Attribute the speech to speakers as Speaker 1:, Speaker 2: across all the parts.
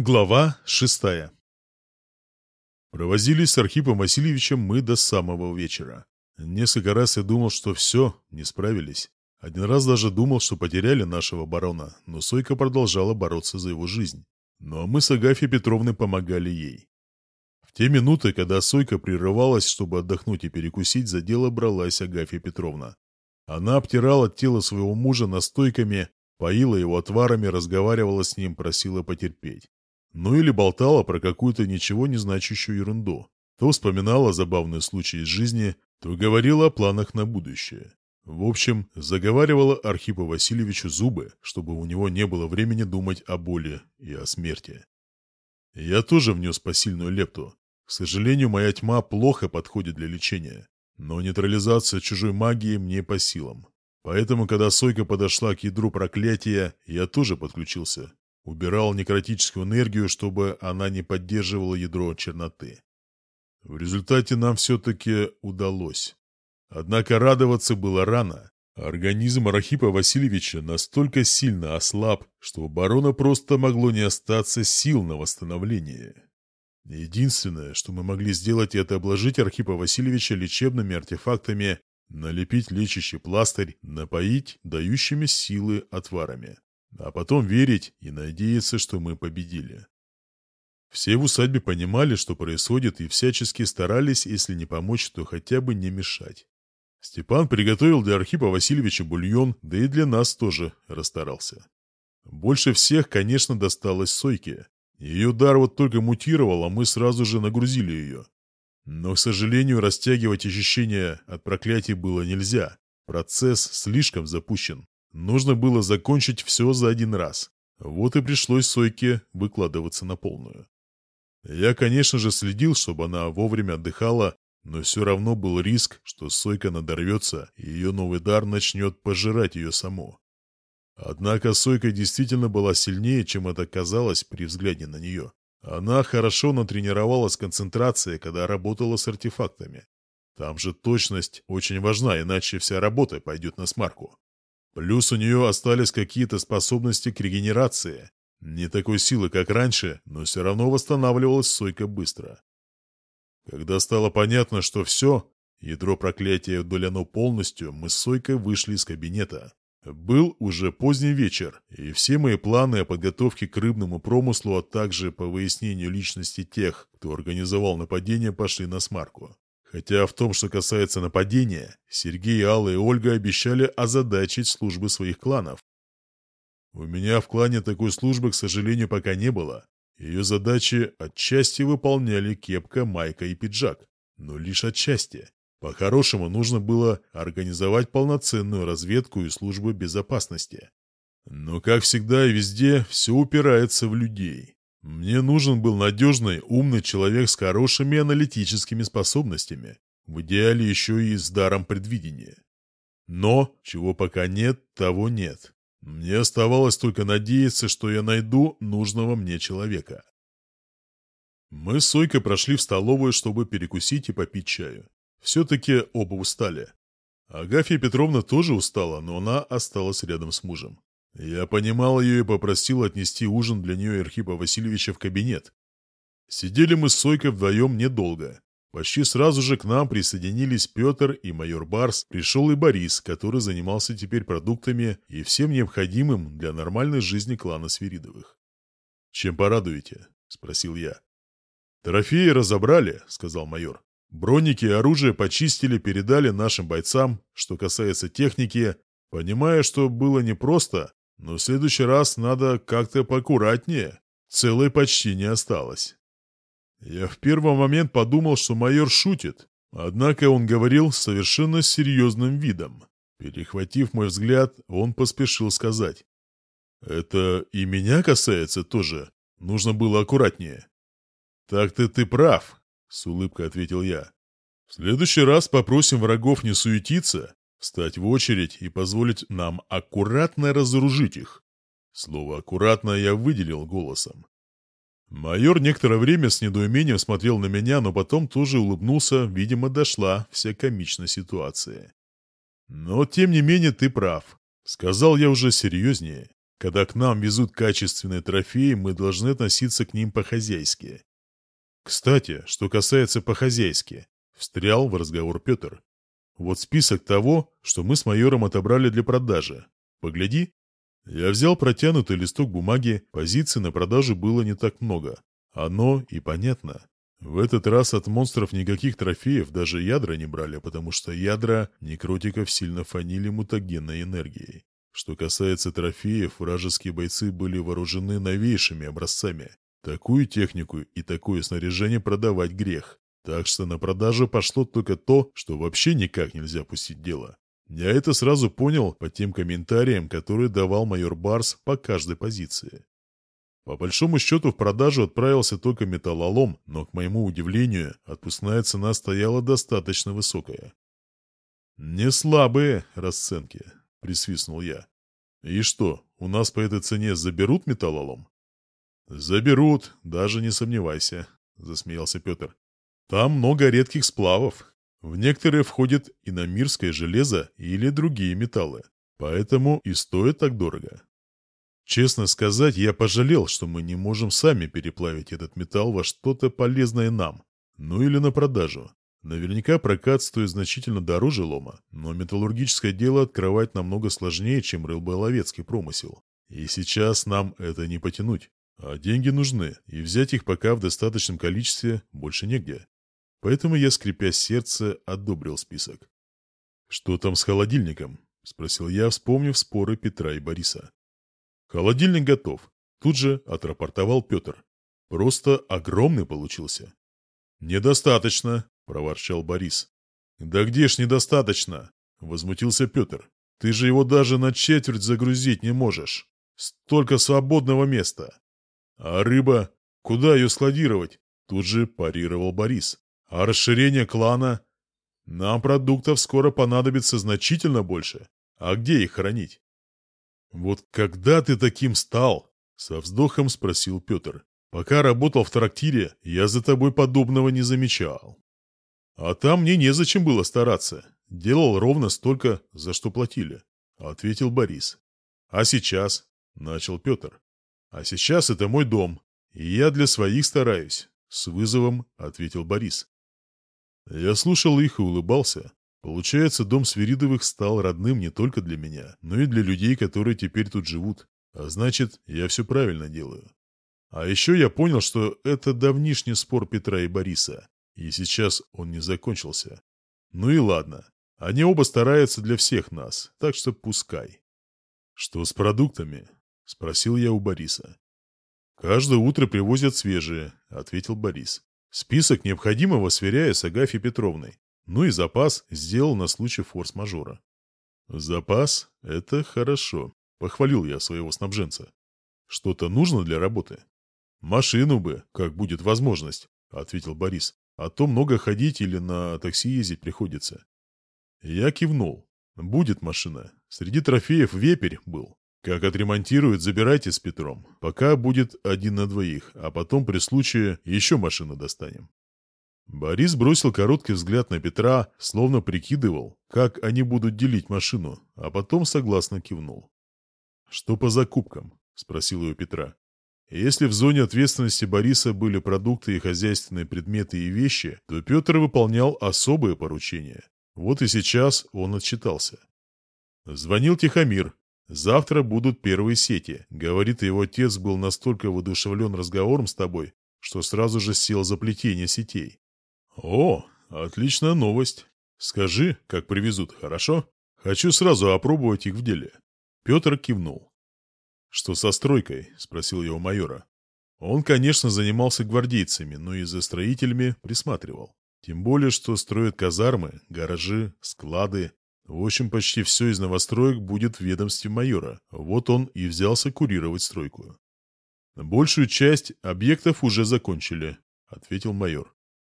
Speaker 1: Глава шестая Провозились с Архипом Васильевичем мы до самого вечера. Несколько раз я думал, что все, не справились. Один раз даже думал, что потеряли нашего барона, но Сойка продолжала бороться за его жизнь. Ну а мы с Агафьей Петровной помогали ей. В те минуты, когда Сойка прерывалась, чтобы отдохнуть и перекусить, за дело бралась Агафья Петровна. Она обтирала тело своего мужа настойками, поила его отварами, разговаривала с ним, просила потерпеть. Ну или болтала про какую-то ничего не значащую ерунду. То вспоминала забавные случаи из жизни, то говорила о планах на будущее. В общем, заговаривала Архипа Васильевичу зубы, чтобы у него не было времени думать о боли и о смерти. Я тоже внес посильную лепту. К сожалению, моя тьма плохо подходит для лечения, но нейтрализация чужой магии мне по силам. Поэтому, когда Сойка подошла к ядру проклятия, я тоже подключился, убирал некротическую энергию, чтобы она не поддерживала ядро черноты. В результате нам все-таки удалось. Однако радоваться было рано. Организм Архипа Васильевича настолько сильно ослаб, что у барона просто могло не остаться сил на восстановление. Единственное, что мы могли сделать, это обложить Архипа Васильевича лечебными артефактами, налепить лечащий пластырь, напоить дающими силы отварами а потом верить и надеяться, что мы победили. Все в усадьбе понимали, что происходит, и всячески старались, если не помочь, то хотя бы не мешать. Степан приготовил для Архипа Васильевича бульон, да и для нас тоже расстарался. Больше всех, конечно, досталось Сойке. Ее дар вот только мутировал, а мы сразу же нагрузили ее. Но, к сожалению, растягивать ощущения от проклятий было нельзя. Процесс слишком запущен. Нужно было закончить все за один раз. Вот и пришлось Сойке выкладываться на полную. Я, конечно же, следил, чтобы она вовремя отдыхала, но все равно был риск, что Сойка надорвется, и ее новый дар начнет пожирать ее саму. Однако Сойка действительно была сильнее, чем это казалось при взгляде на нее. Она хорошо натренировалась концентрацией, когда работала с артефактами. Там же точность очень важна, иначе вся работа пойдет на смарку. Плюс у нее остались какие-то способности к регенерации. Не такой силы, как раньше, но все равно восстанавливалась Сойка быстро. Когда стало понятно, что все, ядро проклятия удалено полностью, мы с Сойкой вышли из кабинета. Был уже поздний вечер, и все мои планы о подготовке к рыбному промыслу, а также по выяснению личности тех, кто организовал нападение, пошли на смарку. Хотя в том, что касается нападения, Сергей, Алла и Ольга обещали озадачить службы своих кланов. У меня в клане такой службы, к сожалению, пока не было. Ее задачи отчасти выполняли кепка, майка и пиджак, но лишь отчасти. По-хорошему нужно было организовать полноценную разведку и службу безопасности. Но, как всегда и везде, все упирается в людей. Мне нужен был надежный, умный человек с хорошими аналитическими способностями, в идеале еще и с даром предвидения. Но, чего пока нет, того нет. Мне оставалось только надеяться, что я найду нужного мне человека. Мы с Сойкой прошли в столовую, чтобы перекусить и попить чаю. Все-таки оба устали. Агафья Петровна тоже устала, но она осталась рядом с мужем. Я понимал ее и попросил отнести ужин для нее Архипа Васильевича в кабинет. Сидели мы с Сойкой вдвоем недолго. Почти сразу же к нам присоединились Петр и майор Барс, пришел и Борис, который занимался теперь продуктами и всем необходимым для нормальной жизни клана Свиридовых. «Чем порадуете?» – спросил я. «Трофеи разобрали», – сказал майор. «Броники и оружие почистили, передали нашим бойцам. Что касается техники, понимая, что было непросто, но в следующий раз надо как-то поаккуратнее. Целой почти не осталось. Я в первый момент подумал, что майор шутит. Однако он говорил совершенно серьезным видом. Перехватив мой взгляд, он поспешил сказать. «Это и меня касается тоже. Нужно было аккуратнее». «Так-то ты прав», — с улыбкой ответил я. «В следующий раз попросим врагов не суетиться встать в очередь и позволить нам аккуратно разоружить их. Слово «аккуратно» я выделил голосом. Майор некоторое время с недоумением смотрел на меня, но потом тоже улыбнулся, видимо, дошла вся комичная ситуация. «Но, тем не менее, ты прав», — сказал я уже серьезнее. «Когда к нам везут качественные трофеи, мы должны относиться к ним по-хозяйски». «Кстати, что касается по-хозяйски», — встрял в разговор Петр. Вот список того, что мы с майором отобрали для продажи. Погляди. Я взял протянутый листок бумаги, позиций на продажу было не так много. Оно и понятно. В этот раз от монстров никаких трофеев даже ядра не брали, потому что ядра некротиков сильно фанили мутагенной энергией. Что касается трофеев, вражеские бойцы были вооружены новейшими образцами. Такую технику и такое снаряжение продавать грех. Так что на продажу пошло только то, что вообще никак нельзя пустить дело. Я это сразу понял по тем комментариям, которые давал майор Барс по каждой позиции. По большому счету в продажу отправился только металлолом, но, к моему удивлению, отпускная цена стояла достаточно высокая. «Не слабые расценки», — присвистнул я. «И что, у нас по этой цене заберут металлолом?» «Заберут, даже не сомневайся», — засмеялся Петр. Там много редких сплавов. В некоторые входит иномирское железо или другие металлы. Поэтому и стоит так дорого. Честно сказать, я пожалел, что мы не можем сами переплавить этот металл во что-то полезное нам. Ну или на продажу. Наверняка прокат стоит значительно дороже лома, но металлургическое дело открывать намного сложнее, чем рыболовецкий промысел. И сейчас нам это не потянуть. А деньги нужны, и взять их пока в достаточном количестве больше негде. Поэтому я, скрипя сердце, одобрил список. «Что там с холодильником?» — спросил я, вспомнив споры Петра и Бориса. «Холодильник готов», — тут же отрапортовал Петр. «Просто огромный получился». «Недостаточно», — проворчал Борис. «Да где ж недостаточно?» — возмутился Петр. «Ты же его даже на четверть загрузить не можешь. Столько свободного места!» «А рыба? Куда ее складировать?» — тут же парировал Борис. А расширение клана... Нам продуктов скоро понадобится значительно больше. А где их хранить? Вот когда ты таким стал? Со вздохом спросил Петр. Пока работал в трактире, я за тобой подобного не замечал. А там мне незачем было стараться. Делал ровно столько, за что платили, ответил Борис. А сейчас, начал Петр. А сейчас это мой дом, и я для своих стараюсь, с вызовом ответил Борис. Я слушал их и улыбался. Получается, дом Свиридовых стал родным не только для меня, но и для людей, которые теперь тут живут. А значит, я все правильно делаю. А еще я понял, что это давнишний спор Петра и Бориса, и сейчас он не закончился. Ну и ладно, они оба стараются для всех нас, так что пускай. «Что с продуктами?» — спросил я у Бориса. «Каждое утро привозят свежие», — ответил Борис. Список необходимого сверяя с Агафьей Петровной. Ну и запас сделал на случай форс-мажора. «Запас — это хорошо», — похвалил я своего снабженца. «Что-то нужно для работы?» «Машину бы, как будет возможность», — ответил Борис. «А то много ходить или на такси ездить приходится». Я кивнул. «Будет машина. Среди трофеев вепрь был. Как отремонтируют, забирайте с Петром. Пока будет один на двоих, а потом при случае еще машину достанем. Борис бросил короткий взгляд на Петра, словно прикидывал, как они будут делить машину, а потом согласно кивнул. «Что по закупкам?» – спросил ее Петра. Если в зоне ответственности Бориса были продукты и хозяйственные предметы и вещи, то Петр выполнял особые поручения. Вот и сейчас он отчитался. Звонил Тихомир, «Завтра будут первые сети», — говорит его отец, был настолько воодушевлен разговором с тобой, что сразу же сел за плетение сетей. «О, отличная новость. Скажи, как привезут, хорошо? Хочу сразу опробовать их в деле». Петр кивнул. «Что со стройкой?» — спросил его майора. Он, конечно, занимался гвардейцами, но и за строителями присматривал. Тем более, что строят казармы, гаражи, склады, в общем, почти все из новостроек будет в ведомстве майора. Вот он и взялся курировать стройку. «Большую часть объектов уже закончили», — ответил майор.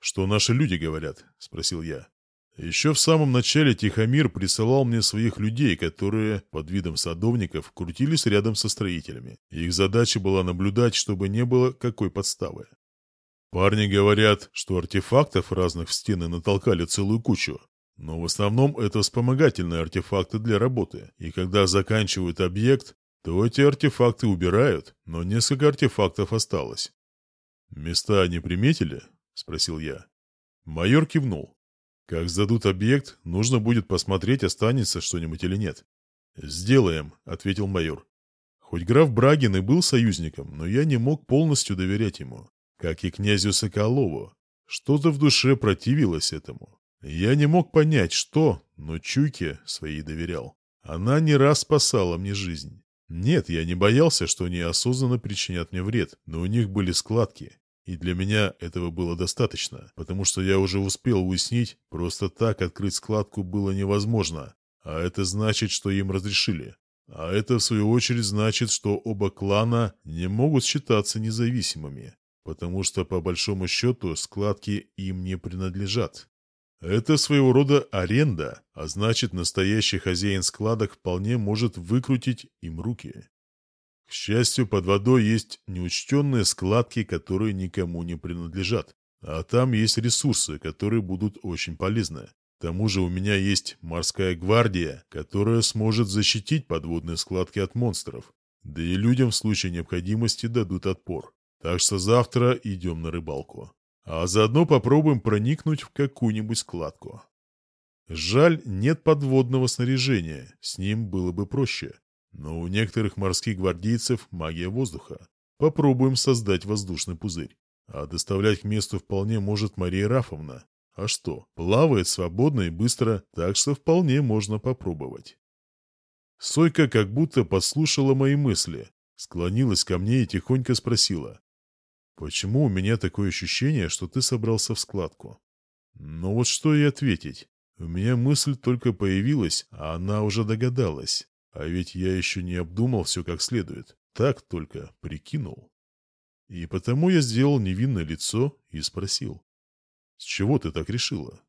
Speaker 1: «Что наши люди говорят?» — спросил я. Еще в самом начале Тихомир присылал мне своих людей, которые, под видом садовников, крутились рядом со строителями. Их задача была наблюдать, чтобы не было какой подставы. Парни говорят, что артефактов разных в стены натолкали целую кучу, но в основном это вспомогательные артефакты для работы, и когда заканчивают объект, то эти артефакты убирают, но несколько артефактов осталось. «Места не приметили?» — спросил я. Майор кивнул. «Как сдадут объект, нужно будет посмотреть, останется что-нибудь или нет». «Сделаем», — ответил майор. Хоть граф Брагин и был союзником, но я не мог полностью доверять ему, как и князю Соколову. Что-то в душе противилось этому. Я не мог понять, что, но Чуйке своей доверял. Она не раз спасала мне жизнь. Нет, я не боялся, что они осознанно причинят мне вред, но у них были складки. И для меня этого было достаточно, потому что я уже успел уяснить, просто так открыть складку было невозможно. А это значит, что им разрешили. А это, в свою очередь, значит, что оба клана не могут считаться независимыми, потому что, по большому счету, складки им не принадлежат. Это своего рода аренда, а значит, настоящий хозяин складок вполне может выкрутить им руки. К счастью, под водой есть неучтенные складки, которые никому не принадлежат. А там есть ресурсы, которые будут очень полезны. К тому же у меня есть морская гвардия, которая сможет защитить подводные складки от монстров. Да и людям в случае необходимости дадут отпор. Так что завтра идем на рыбалку а заодно попробуем проникнуть в какую-нибудь складку. Жаль, нет подводного снаряжения, с ним было бы проще. Но у некоторых морских гвардейцев магия воздуха. Попробуем создать воздушный пузырь. А доставлять к месту вполне может Мария Рафовна. А что, плавает свободно и быстро, так что вполне можно попробовать. Сойка как будто послушала мои мысли, склонилась ко мне и тихонько спросила. Почему у меня такое ощущение, что ты собрался в складку? Ну вот что и ответить. У меня мысль только появилась, а она уже догадалась. А ведь я еще не обдумал все как следует. Так только прикинул. И потому я сделал невинное лицо и спросил. «С чего ты так решила?»